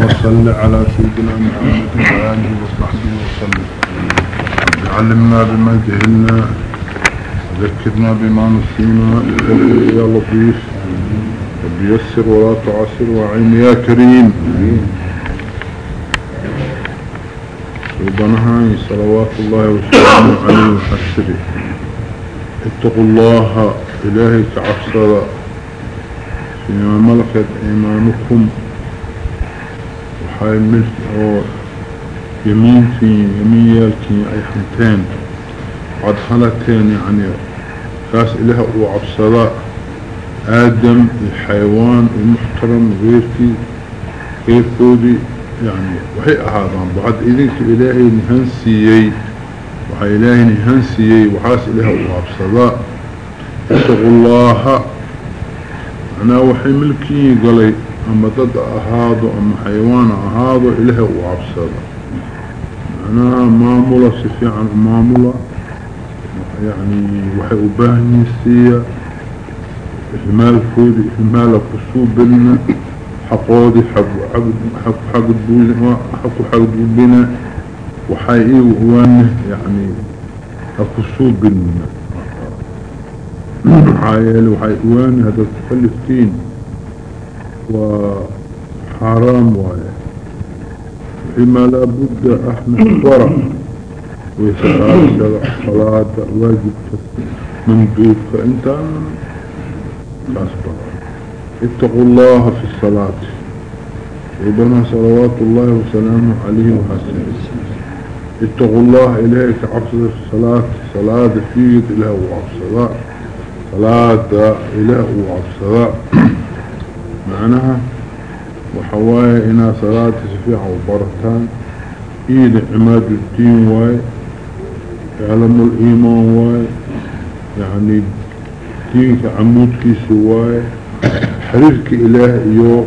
اللهم صل على سيدنا محمد وآله وصحبه وسلم. علمنا بما جهلنا ذكرنا بما نسينا يا لطيف. وبيسر ولا تعسر وعين يا كريم. ربنا صلوات الله وسلامه عليه وحسره. اتقوا الله إلهي كعبصر فيما ملكت إيمانكم. وحاي ملك أو يمين في يمين يالكي أي حمتين. عد حالتين يعني كاس إله وعبصراء آدم الحيوان المحترم غيركي غير كودي يعني وحي أهادان بعد إذنك إلهي نهنسيي. وحي إلهي نهنسيي. وحاس إله وعبصراء اتقوا الله. أنا وحي ملكي قلي. أما ضد أهادو أما حيوان أهادو إله وعبصراء أنا مامولة سفيعا مامولة يعني وحي أباهني السيئة إهمال كودي إهمال كسوب بنا حقودي حق حق حق بنا حق حق بنا وحي وانه يعني كسوب بنا عايل وحي وانه هذا تفلفتين وحرام وايه فيما لا بد إحنا ورع ويسأل شرع صلاة واجب مندوب فأنت كاسبر اتقوا الله في الصلاة. ربنا صلوات الله وسلامه عليه وحسنه اتقوا الله إليك في الصلاة. صلاة فيك إله وعبصداء صلاة إله وعبصداء معناها وحوايا إنا صلاة سفيعة وبرتان إيد عماد الدين واي يعلم الإيمان واي يعني دينك عمود كيسي واي حريرك إله إيو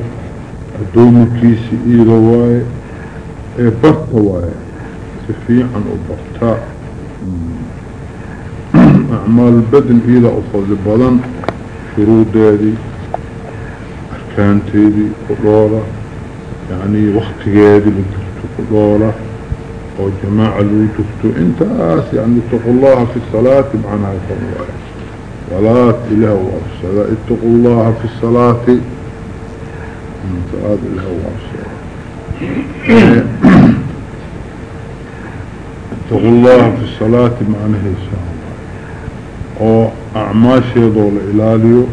أدوم كيسي إيغا واي إيه برتا واي سفيعا وبرتاء أعمال البدن إذا أفضل بدن شروط دادي. أركان تيدي كلورة يعني وقت جادي لنتفتو كلورة أو جماعة لنتفتو انت آس يعني اتقوا الله في الصلاة معناها يفضل صلاة إله وعبصلاة اتقوا الله في الصلاة. صلاة إله وعبصلاة اتقوا الله في الصلاة معناه إن أو أعماش يدول إلاليو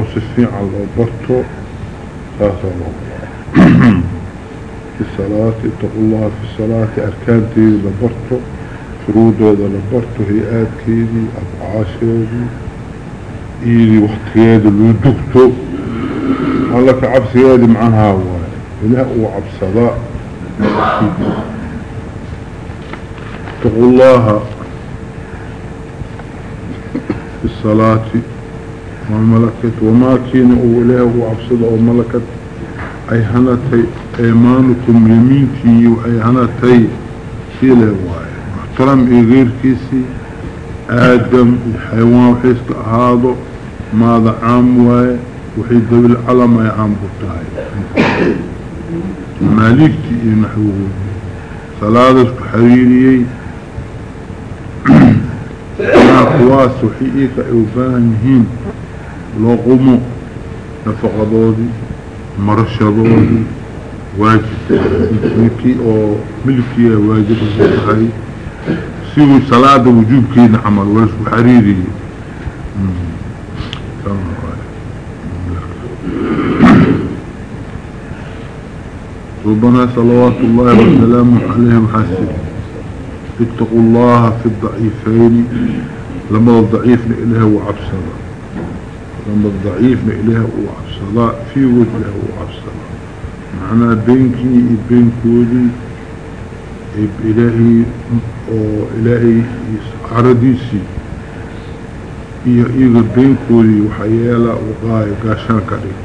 سفين على البرتو ساسا الله في الصلاة اتقوا الله في الصلاة أركان تيدي لبرتو شروط هذا لبرتو هيئات كيدي أبعاش يدي إيدي وقتيادي اللي دكتو هلك عبس يدي هو. إله هو عبس ذا اتقوا الله. في الصلاة والملكة وما كينوا إله وعبصد أو ملكة. أي هنتي أيمانكم يمينكي وأي هنتي سيلة واي. محترم إي غير كيسي. آدم الحيوان وحيسك هذا ماذا عام واي. وحي ذوي العلم أي عام بطاي. مالكتي إي نحوه. صلاة حريريي كواس وحيئيك إوبانهين. لو قمو نفقضودي مرشدودي واجب ملكي أو ملكي واجب هاي سيو صلاة وجوب كين عمل ورسو حريري. ربنا صلوات الله وسلامه عليهم حسن اتقوا الله في الضعيفين لما الضعيف إله وعبصدا لما الضعيف إله وعبصدا في وجهه وعبصدا معنى بينكي بين كودي إلهي أو إلهي عرديسي إيا إيغا بين كودي وحيالا وقاية قاشان كريت.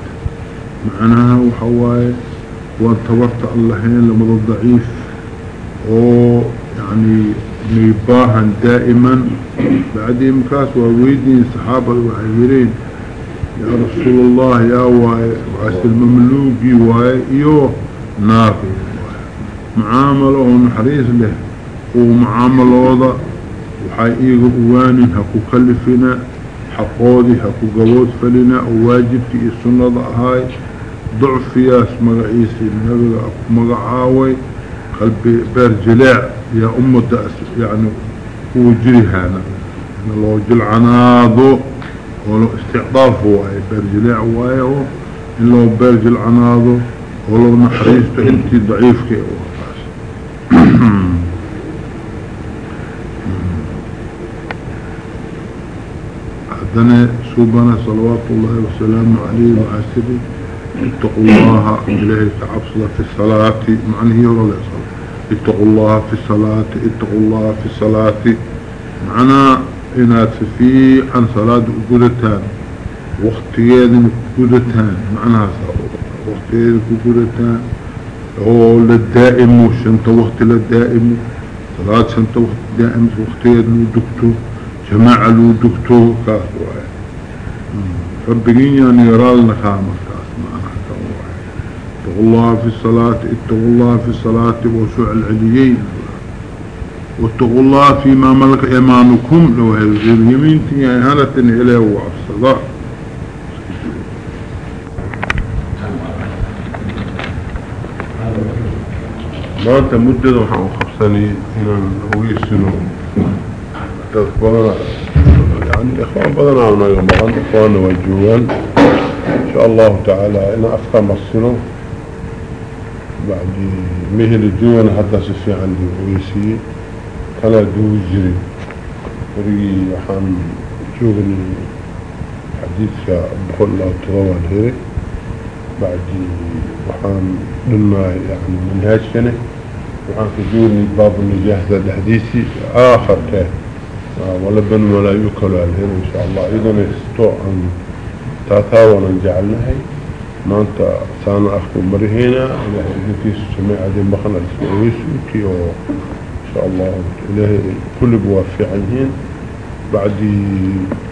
معناها وحواي وانتبرت اللهين لما الضعيف أو يعني ميباها دائما. بعد مكاس وويدين صحابة وحيرين. يا رسول الله يا واي وعس المملوكي واي أيوه نار معاملة ونحريس له. ومعاملة وضع وحي إيغا أوانين هكو كلفنا حقودي هكو قوود فلنا وواجبتي السنة هاي. ضعف ياس مقعيسي النبي مقعاوي قلبي بيرجلاع يا أمة يعني هو جريهانا لو جلعناضو ولو استعطاف واي بيرجلاع واي إن لو بيرجل عناضو ولو نحريست انتي ضعيف كي حدنا سوبنا صلوات الله وسلامه عليه وعسره اتقوا الله إلهي كعبصة في الصلاة معنى هي ولا صلاة اتقوا الله في الصلاة اتقوا الله في الصلاة. معنا إنات في عن صلاة قدتان وقتيين قدتان معناها وقتيين قدتان هو للدائم وشنت وقت للدائم صلاة شنت وقت دائم وقتيين لو جماعة لو دكتور كافوا ربقين يعني يرالنا خامس اتقوا الله في الصلاة اتقوا الله في الصلاة وسوء العليين واتقوا الله فيما ملك إيمانكم لو هذه اليمين هانة إليه وعفصدا ما أنت مدد وحاو خبصاني هنا ويسنو تذكرنا يعني إخوان بدنا عنا يغمغان إخوان وجوان. إن شاء الله تعالى أنا افكار مصنو بعد مهل الدول حتى سفي عندي ويسي كلا دو جري وري وحان جوغني حديثك بقول الله تغوى الهيري بعد وحان لما يعني منهاج كنه وحان كجورني باب النجاح ذا الحديثي آخر كان ولبن ولا يكل الهيري إن شاء الله إذن يستوى أن تاتاونا جعلناها ما انت سانا اخو مرهينا الهي اذنكيس سميع عدي مخنا اسمعيسوكي ان شاء الله. إلهي كل بوافي عنهين بعد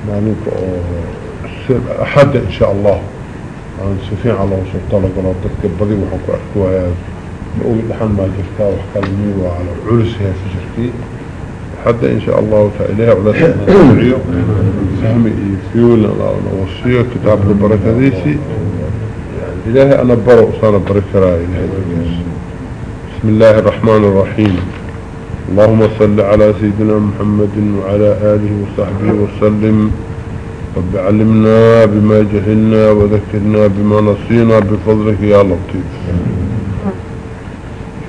معنوك أحد إن شاء الله. عن سفين على وصول طلق ولا ضدك بضي وحكو اخوها نقول لحن ما جرتا وحكا الميوة على عرسها في جرتي حتى إن شاء الله تعالى ولا سنة فهمي فيولا وصية كتاب البركة ديسي. إلهي أنا برو صار بركرا إلهي بسم الله الرحمن الرحيم. اللهم صل على سيدنا محمد وعلى آله وصحبه وسلم. رب علمنا بما جهلنا وذكرنا بما نصينا بفضلك يا لطيف.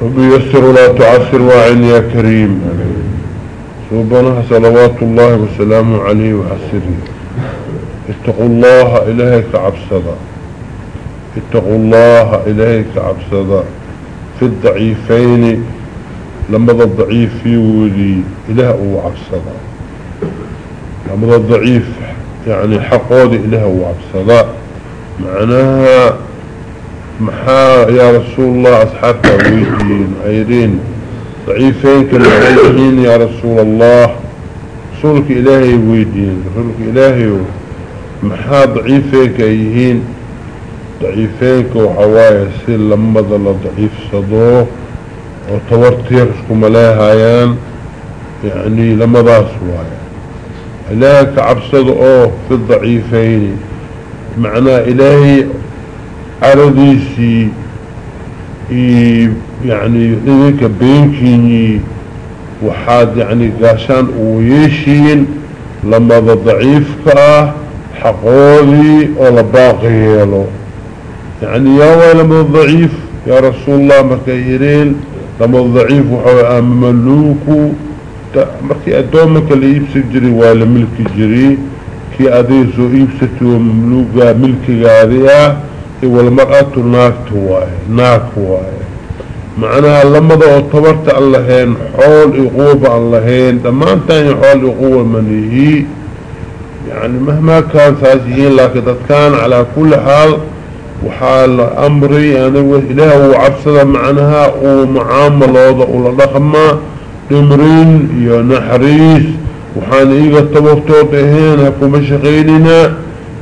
رب يسر ولا تعسر واعن يا كريم. سبحانه صلوات الله وسلامه عليه وحسره اتقوا الله إلهك عبسدا اتقوا الله إليك عبسدا في الضعيفين ذا الضعيف يولي إله لما ذا الضعيف يعني حقود إله هو عبسدا معناها محا يا رسول الله أصحابك ويدين عيرين. ضعيفين كالعيرين يا رسول الله. رسولك إلهي ويدين رسولك إلهي محا ضعيفين كأيهين ضعيفينك وحوايا سير لما ظل ضعيف صدوه وتورتير اسكو ملاهايان يعني لما ذا سوايا إلهك عبصد أوه في الضعيفين. معنى إلهي أرديسي يعني إذنك بينكيني. وحاد يعني قاشان ويشين لما ذا ضعيفك حقولي ولا باقي له يعني يا ويلم الضعيف يا رسول الله مكيرين لما الضعيف وحوى مملوكو مركي أدومك اللي يبسك جري ولا ملك جري كي أديسو يبسك ومملوكا ملك غادية والمرأة ناك تواي ناك واي. معناها لما ذا اعتبرت اللهين حول إقوبة اللهين لما انتاني حول إقوبة منيه يعني مهما كان ساسيين لكن كان على كل حال وحال أمري يعني إله وعبسد معناها ومعاملة ولدخما دمرين يا نحريس. وحان إيغا التبفتوت إهين هكو مشغيننا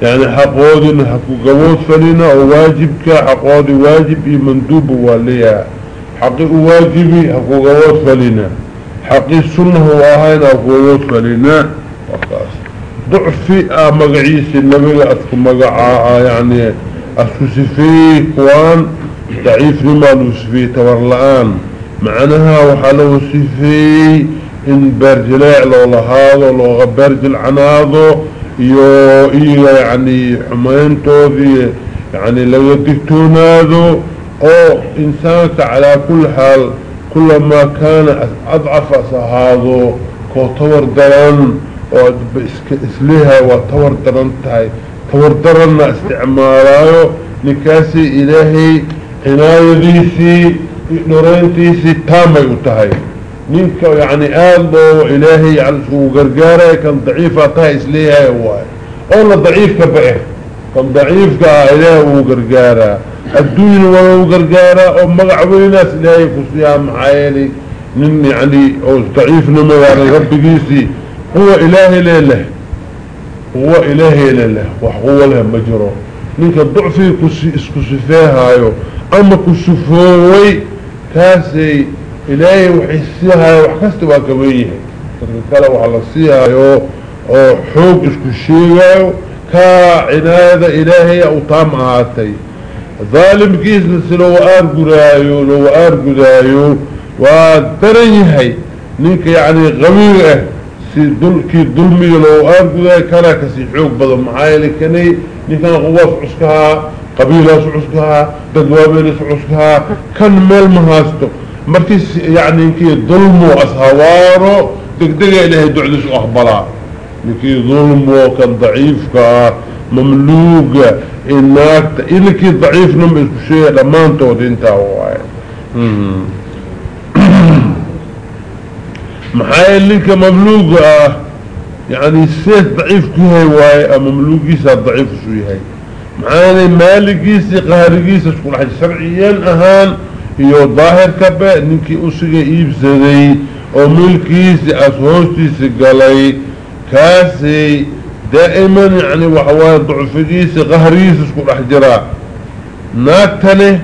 يعني حقودنا حقو قوود فلنا وواجبك. حقود واجب مندوب واليها حقي واجبي حقو قوود فلنا. حقي السنة هو هاينا حقو قوود فلنا. وقاس ضعفي مقعيس النبي أذكو مقعا يعني الكسفيك وان ضعيف لما الوسفي تورلعان معناها وحال الوسفي إن برجلع لو لهذا لو غبرجل عناده يو إيه يعني, يعني أو انسان على كل حال كل كان أضعف هذا كو تورد أو إسليها وتورد لانتهي tawar daranna isticmaalaayo ninkaasi ilaahay cinaayadiisii dhoreyntiisii taamay u tahay نينك يعني آل لو إلهي على وقرقارة كان ضعيفة طاي إسليها هو أولا ضعيف كبئه كان ضعيف كإله وقرقارة الدين وقرقارة أو مقعبين ناس إلهي كسيها معايني نين يعني ضعيف نمو يعني رب قيسي هو إلهي لله هو إلهي لله وهو له مجرى. نينك الضعفي كسفاها أما كسفوي كاسي إلهي وحسيها وحكست كبيه كلا وحلا سيها يو حوق الشيء كعنادة إلهي أو طام آتي. ظالم كيس لو أرقرايو لو أرقرايو ودرنيهي نيك يعني غميره سي دل كي دلمي لو أرقراي كلا كسي حوق بدل معايا لكني نيكا غواص عسكها قبيلة عسكها ددوابين عسكها كان مال مهاستو. مركز يعني كي ظلمو أصهوارو دقدقة إلهي دعدس أخبرا لكي ظلمو كان ضعيف كا مملوك إنك إلكي ضعيف نم شيء maxaa ninka mamluuga ah yani seef daciif ku yahay waaye ama mamluugiisaa daciif isu yahay. Maxaa yeelay maaligiisii qaarigiisa isku dhaxay sharciyeen ahaan iyo daahirkabe ninkii usiga iibsaday oo milkiisii as hoostiisi galay kaasi daa'iman yani waxawaaya ducfigiisa qahrigiisa isku dhex jiraa naagtane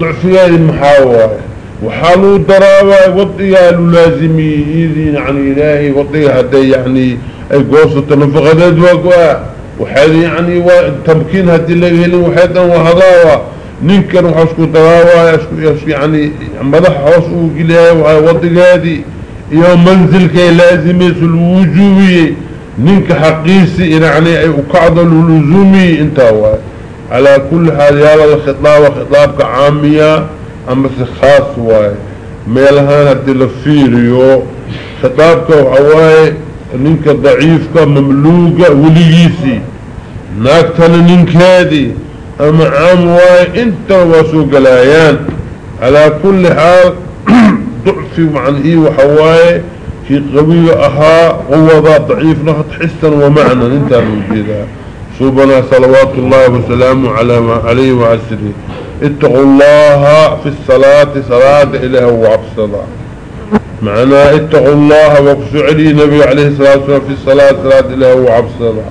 ducfigeedii maxaa waaye? وحالو دراوا وضيا للازمي إذن عن إلهي وضيا هدي يعني أي قوصة نفقدت وقوا وحالي يعني تمكين هدي اللي هلين وحيدا وهضاوا ننكر وحسكو دراوا يشكو يشكو يعني مدح حسو قليا وهي وضيا هدي منزل كي لازمي سلوجوي ننك حقيسي يعني أي اقعد للزومي. أنتوا على كل حال هذه الخطاب وخطابك عامية اما خاص واي. ميل هان عبد الفيريو خطابته وعواي ننك ضعيفك مملوكة وليسي. ناكتن ننك هذي اما عام واي. إنت واسوق الايان على كل حال ضعفي عن اي وحواي. في قوية أها. قوة ضعيف نخط حسا ومعنى. إنت نوجيدها صوبنا صلوات الله وسلامه على ما عليه وعسره. اتقوا الله في الصلاة صلاة إله وعبصدا معنى اتقوا الله وقسوا علي نبي عليه الصلاة والسلام في الصلاة صلاة إله وعبصدا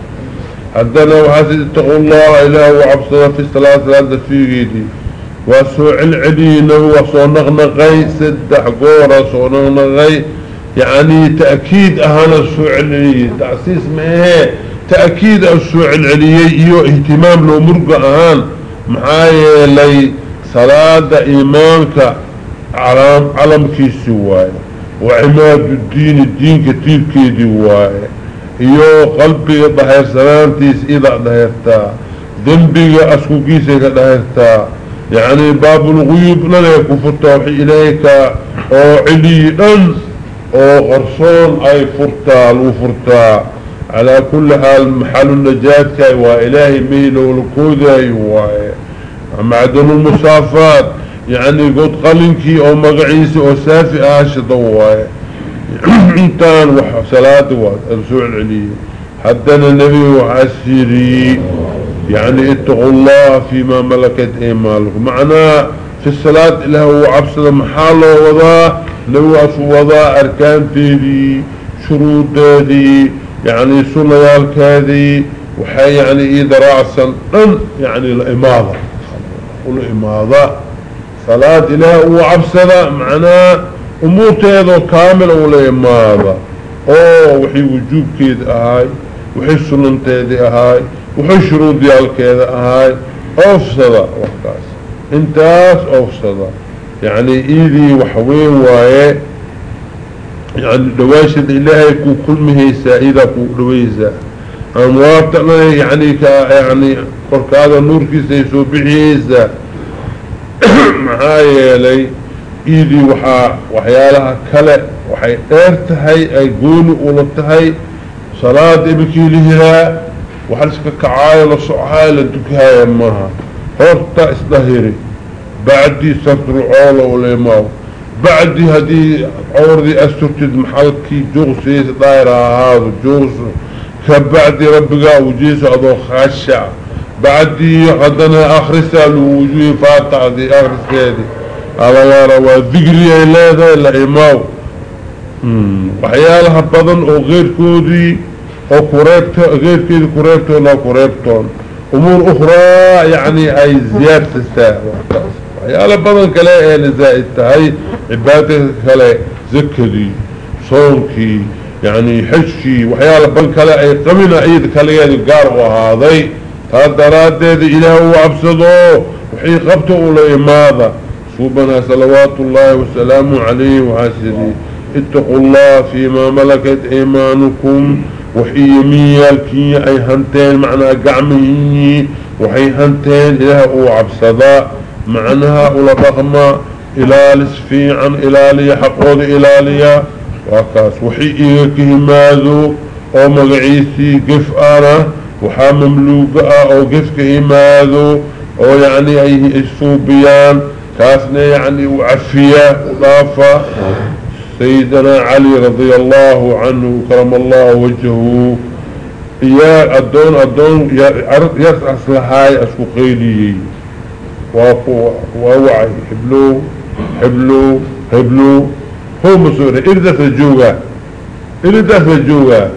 حدنا وحسد اتقوا الله إله وعبصنا في الصلاة ثلاثة في غيدي وسوع العلين وصونغنغي سدح قورة صونغنغي يعني تأكيد أهانا السوع العلي تعسيس ما هي تأكيد السوع العلي اهتمام مرقى أهان. معاي لي صلاة إيمانك علام علم كي سواي وعماد الدين الدين كتير كي دواي يو قلبي بحير سلامتيس إلا دهيرتا ذنبي يا أسكو كيسيك دهيرتا يعني باب الغيوب لليك وفتوح إليك أو علي أنس أو غرصون أي فرطة الوفرطة على كل حال محل النجاة كي وإلهي ميل والكودة يواي waaye macdanulmusaafaat yacni god qalinkii oo magaciisa oo saafi ahashada waaye إنتان وصلاة ورسول علي. حدنا النبي وعسيري. يعني اتقوا الله فيما ملكت ايمالكم معنا في الصلاة له وعبصد محاله وضاء لو وضاء أركان تيدي شروط تيدي يعني سنيال كادي وحي يعني إذا رأسا. يعني والإماضة صلاة إله وعبسنا معناه أمورته هذا كامل ولا إماضة أوه وحي وجوب كيد أهاي وحي سننته دي أهاي وحي شروط ديال كيد أهاي. أفسد وقتاس انتاس أفسد يعني إيدي وحوين وايه يعني دواشد إلهي كو كل مهيسا إذا كو دويسا قرك هذا النور كيسيسو بحيسا معايا لي إيدي وحا وحيالها كلا وحي ايرتهي أي قولي ولتهي صلاة ابكي لهلا وحلسك كعاية لصعهاي لدكهاي امها هورتا إسلهيري. بعدي ستر عولة وليماو بعدي هدي عوردي أسترتد محلكي جوغسيس دايرة هذا جوغس كبعدي ربقا وجيس أدو خاشع. بعدي غدنا أخرسها لوجوه فاتح دي أخرسها دي على وارا وذكري إلاذا إلا إماو. وحيالها بدن أو غير كودي أو كوريبتو غير كودي كوريبتو لا كوريبتون أمور أخرى يعني أي زيادة الساعة وحيالها بدن كلا إلي زائد هاي عبادة كلا ذكري صونكي يعني حجي وحيالها بدن كلا أي قمنا عيد كلا يعني قار رادد إله وعبسده وحي قبته أولي ماذا؟ صوبنا صلوات الله وسلامه عليه وعسره اتقوا الله فيما ملكت أيمانكم وحي يميالكي أي هنتين معنى قعمه وحي هنتين إله وعبسدا معناها أولا بغمة إلى لسفيعا إلى لي حقود إلى لي. وحي إيكه ماذو أو قف أنا وحا مملوقة أو قفك ماذو أو يعني أي السوبيان كاسنا يعني وعفية وضافة. سيدنا علي رضي الله عنه كرم الله وجهه. يا أدون أدون يسعس لهاي أسو قيلي ووعي. حبلو حبلو حبلو. هو مسؤول. إردة الجوغة إردة الجوغة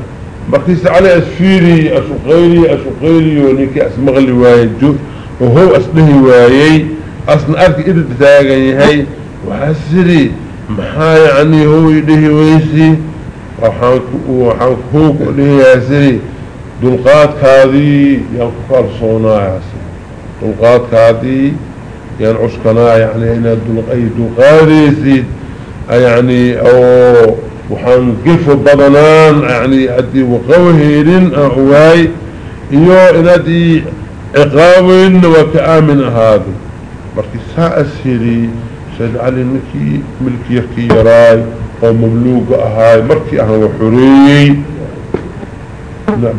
بقيس علي أسفيري أسو قيلي ونكي أسمغلي واي وهو أسنه وايي أصلا أرك إذا تتاقني هاي وحسري محا يعني هو يده ويسي وحنكوك له ياسري. دلقات هذه ينقل صونا ياسري. دلقات هذه ينعشقنا يعني هنا دلقات يسيد يعني أو وحان قفوا بضنان يعني ادي وقوهيرين اهواي إيو ان ادي اقاوين وكآمن هذا. مرتساء السيري سيد علي مكي ملك يكي يراي أو مملوك أهاي مرتي اهان وحوري.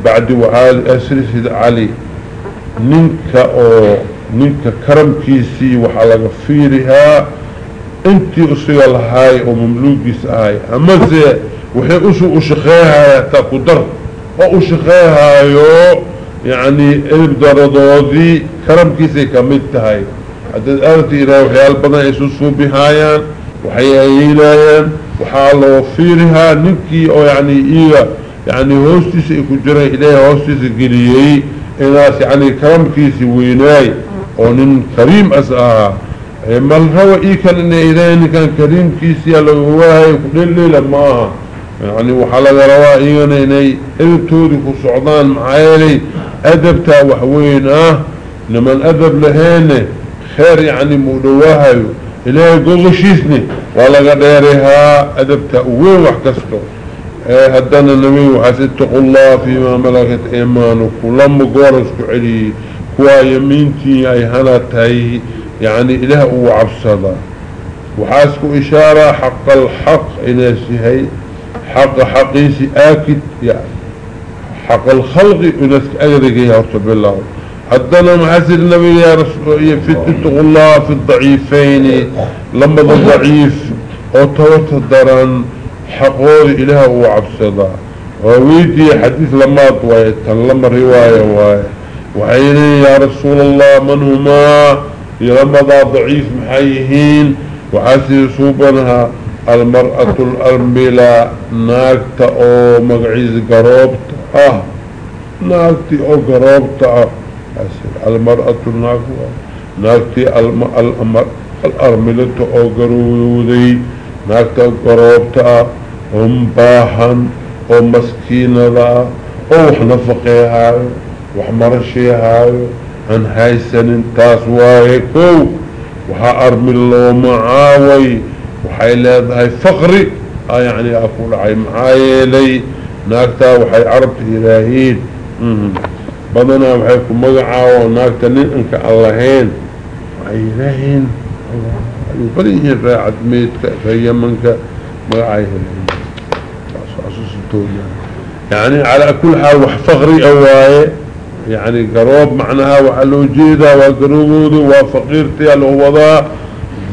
بعد وعالي اسري سيد علي. ننك أو ننك كرم كيسي وحلق فيرها انت اسوه الهاي ومملوك ساي أما زي وحي اسوه اشخيها تاقدر اشخيها يو يعني ايب دردودي كرم كيسي كمتهاي عدد أرتي إلى وحي البناء يسوسو بهايا وحي ايلايا وحالو فيرها نكي أو يعني ايلا يعني هوستيس ايكو جره إلى هوستيس قليي. إناس يعني كرم كيسي ويناي. أو نن كريم اسعها raba ii kan ina ilaahay ninkan kariimkiisiya laga waahay ku dheldheela maaha يعني وحلق رواء إيغانا إني إذبتودي كسعدان معايلي أدبتا وحوين آه. لمن أدب لهينة خير يعني مودواها إلهي قوشيسني ولا قديرها أدب تأوين وحكسته إيه هدنا النبي وحس اتقوا الله فيما ملكت إيمانكم لما قورسكوا علي كوا يمينتي أي هنتهي يعني إله وعبصدا وحاسكوا إشارة حق الحق إناسي هي حق حقيسي آكد يعني حق الخلق إناسك أجرق يا رب الله حدنا محسر النبي يا رسول فتتق الله في الضعيفين لما الضعيف توت الدران حقود إله وعبسدا وويدي حديث لما طويت لما رواية واي. وعيني يا رسول الله من هما ذا ضعيف محيهين وحاسر صوبنها المرأة الأرملة. ناكتا أو مقعيز قروبت آه ناكتي أو قرابتا. المرأة الناكوة ناكتي الأمر الأرملة أو قرودي. ناكتي قرابتا. هم باحا أو مسكينة أو حنفقيها وحمرشيها. عن هايسن انتاس وايكو وها أرمي الله معاوي وحي لهذا فقري آه يعني أقول عي معاي لي ناكتا وحي عربت الهين بدنا وحي كمقعا وناكتا ننك اللهين. وحي إلهين. يبريه راعد ميتك في يمنك مقعاي الهين يعني على كل حال وحفقري اواي يعني قروب معناها وحلو جيدة وقروبود وفقيرتي الهوضاء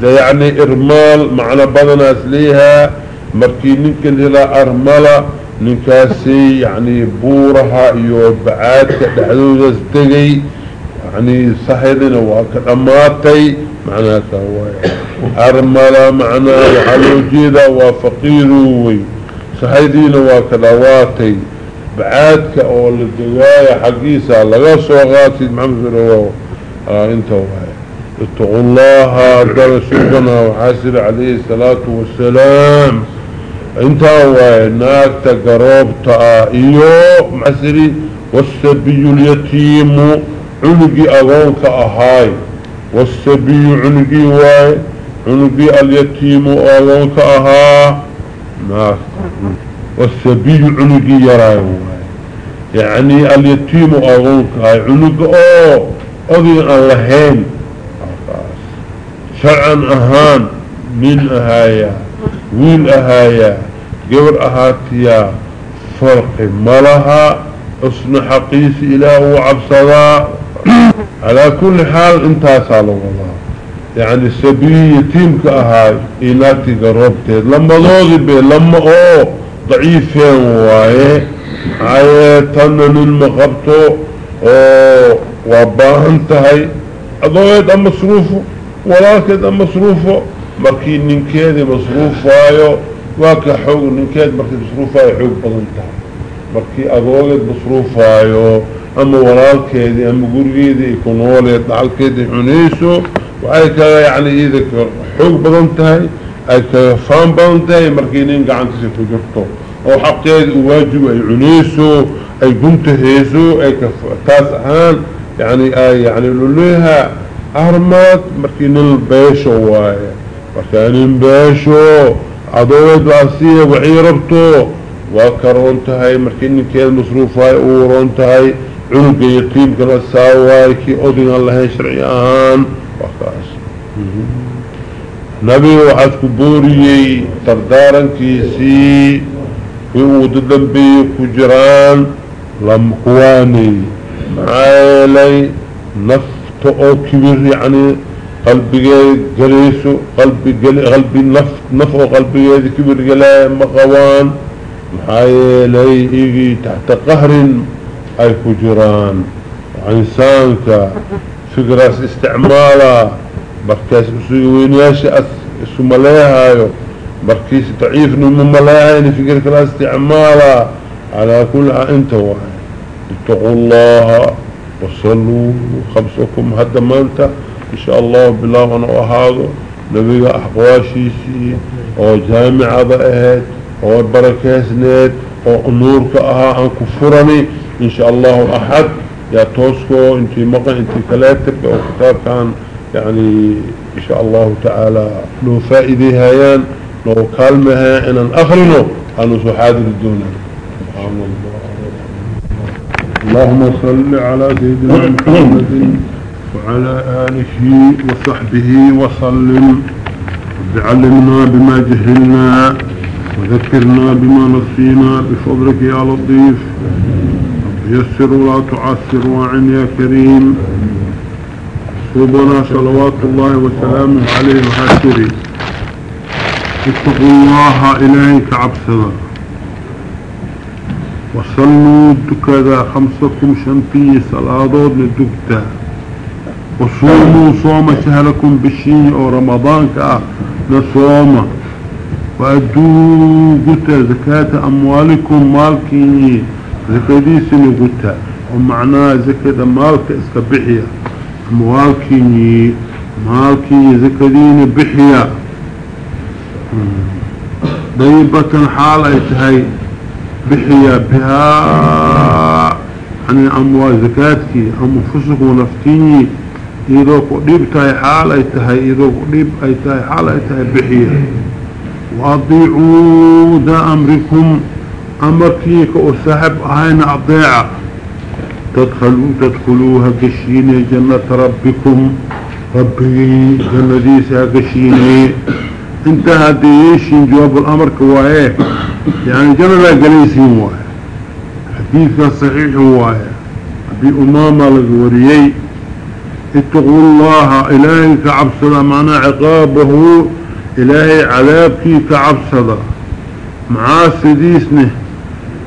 يعني إرمال معنى بدنا ليها مركي ننكن إلى أرملة ننكاسي يعني بورها ايو بعاد كدحدود استغي يعني صحيدنا وكدماتي معناها كهوايا أرملة معناها وحلو جيدة وفقيروي صحيدين وكدواتي. بعادك أو الدقاية حقيسة لغا سوغاتي محمد رواه آه أنت وهاي. اتقوا الله دار سبنا وحاسر عليه الصلاة والسلام. أنت وهاي ناك تقرب تآئيو محسري والسبي اليتيم عنقي اغونك اهاي والسبي عنقي واي عنقي اليتيم اغونك أها ناك والسبي عنقي يرايو يعني اليتيم هاي عنق أو أغي اللهين شرعا أهان من أهايا وين أهايا قبر أهاتيا فرق ملها أصن حقيس إله وعبصدا على كل حال انتهى سالو الله. يعني السبي يتيم كأهاي إناتي قربتي لما ضوغي لما أوه ضعيفين وايه عايتنا من مقبطو وباهنتهي اضويد ام مصروفه ولكن ام مصروفه مركي ننكيدي مصروفايو واكا حوق ننكيد مركي مصروفايو حوق بضنتها مركي اضويد مصروفايو اما ولالكيدي اما قريدي يكونولي دعالكيدي حنيسو. وأي كذا يعني إذا حوق بضنتهي أي كفان بضنتهي مركينين قاعد تسيكو جرطو أو حقيد واجب أي عنيسو أي قنتهيسو أي كفتاس عان يعني أي يعني لوليها أهرمات مركين البيشو واي. مركين البيشو عدوات وعسية وعيربتو وكرونتهاي مركين كيد مصروفاي ورونتهاي عنق يتيم كلا ساواي كي أدن الله شرعيان وكاس نبي وحد كبوريي تردارن كيسي ويود الدنبي كجران لم قواني. معايلي نفط أو كبير يعني قلبي قليسو قلبي قلي قلبي نفط نفط قلبي كبير قلاي مقوان. معايلي إيجي تحت قهر أي كجران وعنسانك فقراس استعمالا مركز أسوي ياشي اسو هايو مركيس ضعيف نمو ملاهين فكر كلا استعمالا على كل انت واحد. اتقوا الله وصلوا خمسكم ما انت إن شاء الله بالله وأنا وهذا نبي احقواشيسي أو جامعة ضعهد أو بركاسنات أو نورك أها ان كفرني. إن شاء الله أحد. يا توسكو. إنتي مقع. إنتي كلاتب أو كتاب كان يعني إن شاء الله تعالى له فائدة هيان لو كلمها إن اخرنه انه سحاد الدنيا سبحان الله. اللهم صل على سيدنا محمد وعلى آله وصحبه وسلم. وعلمنا بما جهلنا وذكرنا بما نسينا بفضلك يا لطيف. يسر ولا تعسر وعن يا كريم. صوبنا صلوات الله وسلامه عليه وحسره اتقوا الله إلهي كعبسدا وصلوا الدكذا خمسكم شنطي صلاة الدكتا وصوموا صوم شهركم بالشيء أو رمضان كأه وأدوا قلت زكاة أموالكم مالكي. زكاديسني قلت. ومعناه زكاة مالك إسكبحية. أموالكي مالكي زكدين بحية ضيبة حالة هاي بحية بها. عن أموال زكاتك أم فسق ونفتيني. إذا قريب تاي حالة هاي إذا قريب أي تاي حالة هاي بحية وأضيعوا دا أمركم. أمركي كأسحب أهين أضيع تدخلوا تدخلوها قشيني جنة ربكم. ربي جنة ديسها انت هديشين جواب الأمر كوايه يعني جنة لا قليسين وايه حديثك صحيح وايه أبي أمامة لقوريي اتقوا الله إلهي كعبصد معنى عقابه إلهي عذابك كعبصد معاه سديسنه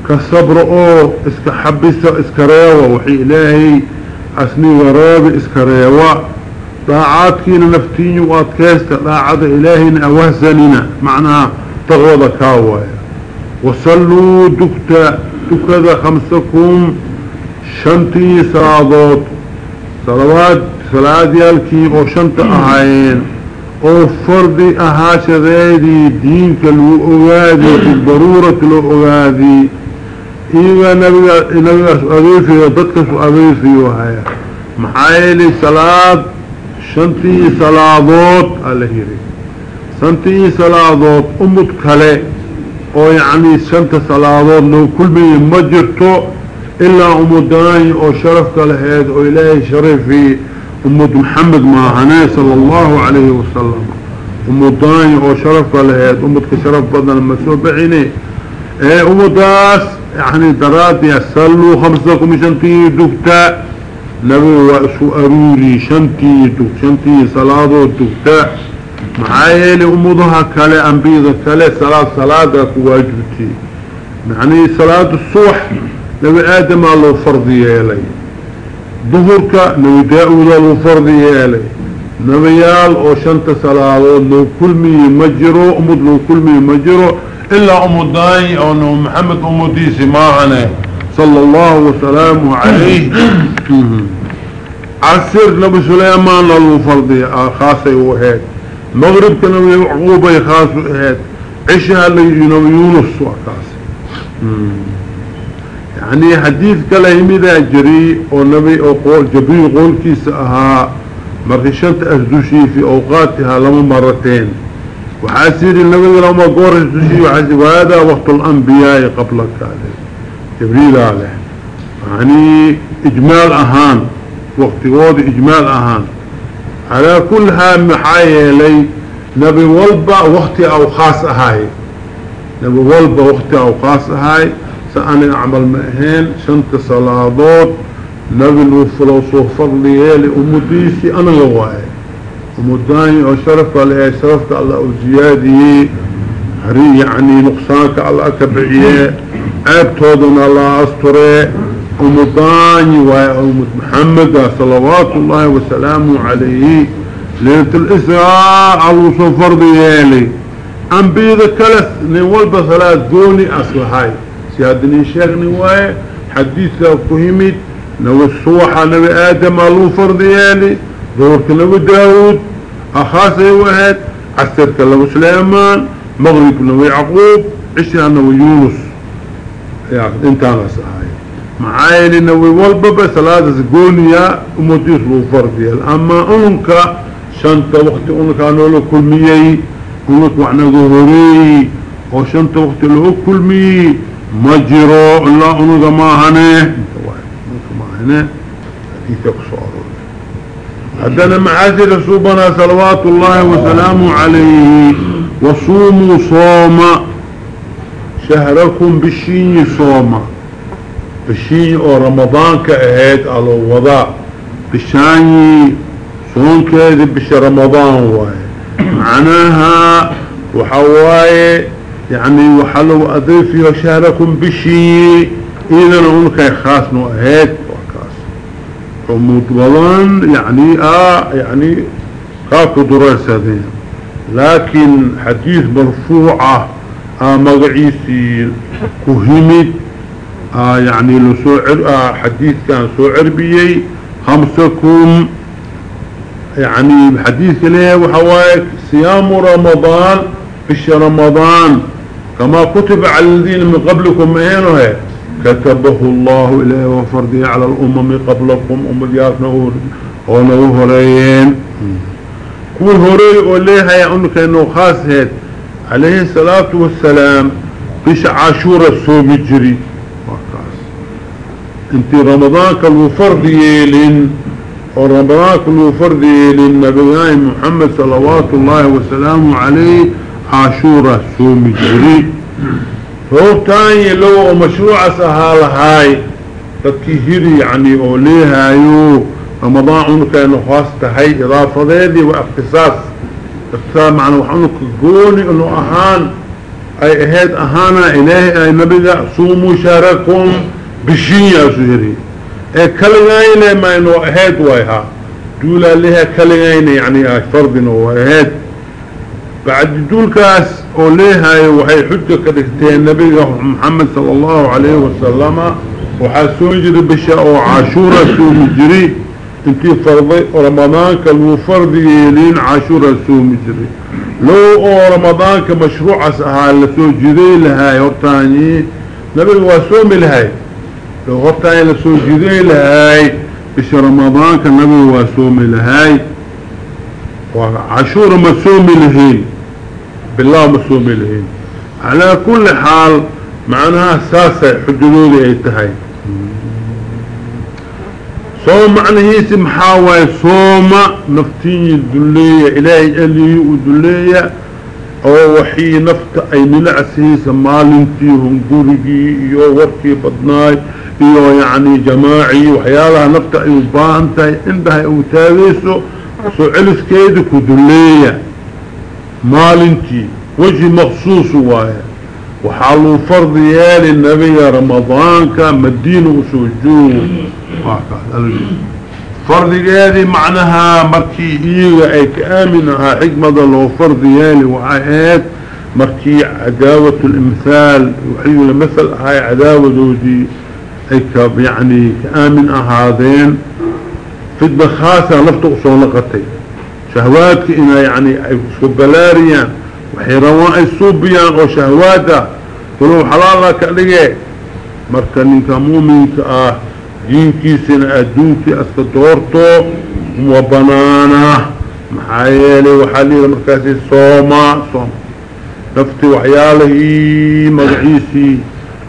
كالصبر أو إسك حبسة إسك ريوة وحي إلهي أسني ورابي إسك ريوة. طاعاتكينا نفتيني واتكيست طاعات إلهينا أوهزننا معناها تغوض كاوة. وصلوا دكتا دكتا خمسكم شنتي صلاة صلوات صلاة يالكي أو شنت أهايين أو فردي أهاشذيدي دينك لو iyagaa nabigaa nabigaasu adeefiyo dadkaasu adeefiyo haya maxaa yeelay salaad shantii salaadood ala yidhi shantii salaadood umud kale oo yacnii shanta salaadood loo kulmaya ma jirto ilaa umudaani oo sharafka laheed oo ilaahay sharafii umud maxamed maahanee sala allahu calayhi wasalam umudaani oo sharafka laheed umudka sharaf badan ma soo baxine ee umadaas يعني دراتي أسلوا خمسكم شنتي دكتا. نبي وأسو أروري شنتي دك شنتي صلاة دكتا. معايا لأمدها كالي أنبيضة كالي صلاة صلاة كواجبتي. يعني صلاة الصوح نبي آدم الله فرضي إلي ظهرك نبي داود الله فرضي إلي نبيال أو شنت صلاة لو كل مي مجرو أمد لو كل مي مجرو إلا أمداني أنه محمد أمديسي معنا صلى الله وسلامه عليه. عسر نبي سليمان الله فرضي خاصة وهيك مغرب كان عقوبة خاصة وهيك عشها اللي نبي يونس وكاس يعني حديث كلا يميدا جري أو نبي أو قول جبريل قول كيس أها مرخشنت ازدوشي في أوقاتها لما مرتين. وحاسير النبي لما قول ازدوشي وحاسير وهذا وقت الأنبياء قبل هذا جبريل عليه. يعني إجمال أهان. وقت وضع إجمال أهان. على كل هام محايا لي نبي والبا وقت أو خاص أهاي. نبي والبا وقت أو خاص أهاي. سأنا أعمل مأهين شنت صلاة نبي الوفلو صفر ليالي أمديسي أنا لواي. أمداني وشرف عليه شرفت الله وزيادي هري يعني نقصانك الله كبعيه عبتودنا الله أسطره أمداني وأمد محمد صلوات الله وسلامه عليه. ليلة الإسراء الله صفر ليالي أنبيذ كلث نوال بثلاث دوني أصلحاي سيادني شيخني واي حديثة كهمت نو الصوحة نبي آدم ألو فرضيالي ظهورك نبي داود أخاصي واحد عسرك نبي سليمان مغرب نبي يعقوب عشها نبي يونس. يعني أنت أنا صحيح. معايا نبي والبابا ثلاثة سقونيا ومديس لو فرضيال اما انك شانت وقت انك انولو كل ميي انك وعنا ظهوري. وشانت وقت له كل ميي مجرو الله انك ماهنه أنت واحد ماهنه حديثك صعر عندنا معاذر رسولنا صلوات الله وسلامه عليه. وصوموا صوما شهركم بالشين صوما بالشين أو رمضان كأهيد على الوضاء بالشاني صوم كذب بش رمضان واي. معناها وحواي يعني وحلو أضيفي وشهركم بشي إذن أنك خاصنوا أهيد وكاس ومطبضان يعني آه يعني قاكو دراسة دين لكن حديث مرفوعة آه مقعيسي كهمت آه يعني لسوعر آه حديث كان سوعر بيي خمسكم يعني حديث ليه وحوايك صيام رمضان في رمضان كما كتب على الذين من قبلكم اينه كتبه الله إليه وفرده على الأمم قبلكم أمدياتنا ونو هريين كل هري وليها يعنك إنه خاص هيد. عليه الصلاة والسلام بش عاشورة سوم جري انت رمضان كالو فرد يلين ورمضان كالو فرد يلين نبي محمد صلوات الله وسلامه عليه عاشورة سوم جري فهو تاني لو مشروع سهال هاي تكهيري يعني اوليها يو رمضان كان خاصة هاي إضافة ذي وإختصاص. إختصاص معنى وحنك قولي إنه أهان أي أهد أهانا إلهي أي نبي صوموا شاركم بشيء سهري. أي كلغين ما إنه أهد وايها دولا لها كلغين يعني فرض إنه أهد. bacdiduulkaas oo leehayo waxay xujo ka dhigteen nabiga maxamed sala allahu calayhi wasalama waxaa soo jiray bisha oo cashuura soomi jiri intii farday ramadaanka lagu fardi yeeliin cashuura soomi jiray low oo ramadaanka mashruucaas ahaa la soo jiday lahaay hortaani. Nabiga waa soomi lahay. Low la soo jiday lahaay bisha ramadaanka nabiga waa soomi lahay. Cashuura ma soomi lahayn. بالله مسوم لهين على كل حال معناها ساسة حدودي اي تهي صوم معنهيس محاوي صوم نفتيني الدلية إلهي ألي ودلية أو وحي نفت أي نلعسيس مالنتي هنقورجي إيو وركي بدناي إيو يعني جماعي وحيالها نفت أي بانتاي عندها أوتاويسو سو علس كيدك ودلية مالنتي وجه مخصوص وايه وحالو فرض يالي النبي رمضان كان مدينه وسوجوه فرض يالي معناها مركي إيغا اي كامنها حكمة لو فرض يالي وعايات مركي عداوة الإمثال. وحيو لمثل هاي عداوة دودي اي يعني كامن هذين. فدبة خاصة لفتق صولقتي شهواتك إنا يعني سبلاريا وحيروان أي صوبيان أو شهواتا كلهم حلالا كألية مركا ننكا مؤمنك آه دينكي سنة ادونكي اسكدورتو وبنانا محايلي وحالي مركاسي صوما صوم نفتي وحياله مرعيسي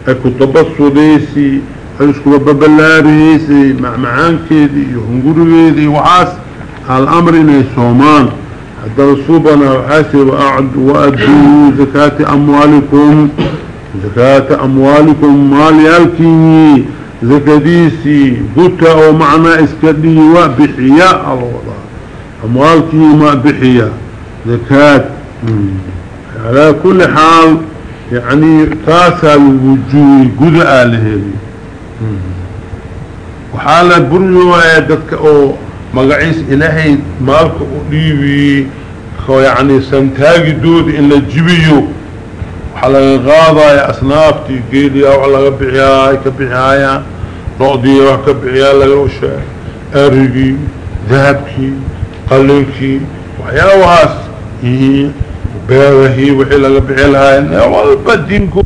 أكو تبصو ديسي حيسكو ببلاريسي مع معانكيدي يهنقريدي وعاس الأمر إني صومان. حتى رسوبنا وحاسب وأدوا زكاة أموالكم. زكاة أموالكم مال يالكي زكاديسي بوتا أو معنى إسكادي وبحياء الوضع أموالكي ما بحياء زكاة. على كل حال يعني تاسع الوجوه قدعة لهذه. وحالة بريو وعيدتك أو مقعيس إلهي مالك أديبي يعني سنتاقي دود إن الجبيو وحلا غاضة يا أصنافتي قيلي أو على قبعيا كبعيا رؤدي وكبعيا لغوشا أرقي ذهبكي قلنكي وحيا وهاس بيرهي وحي لغبعي لها والبا دينكو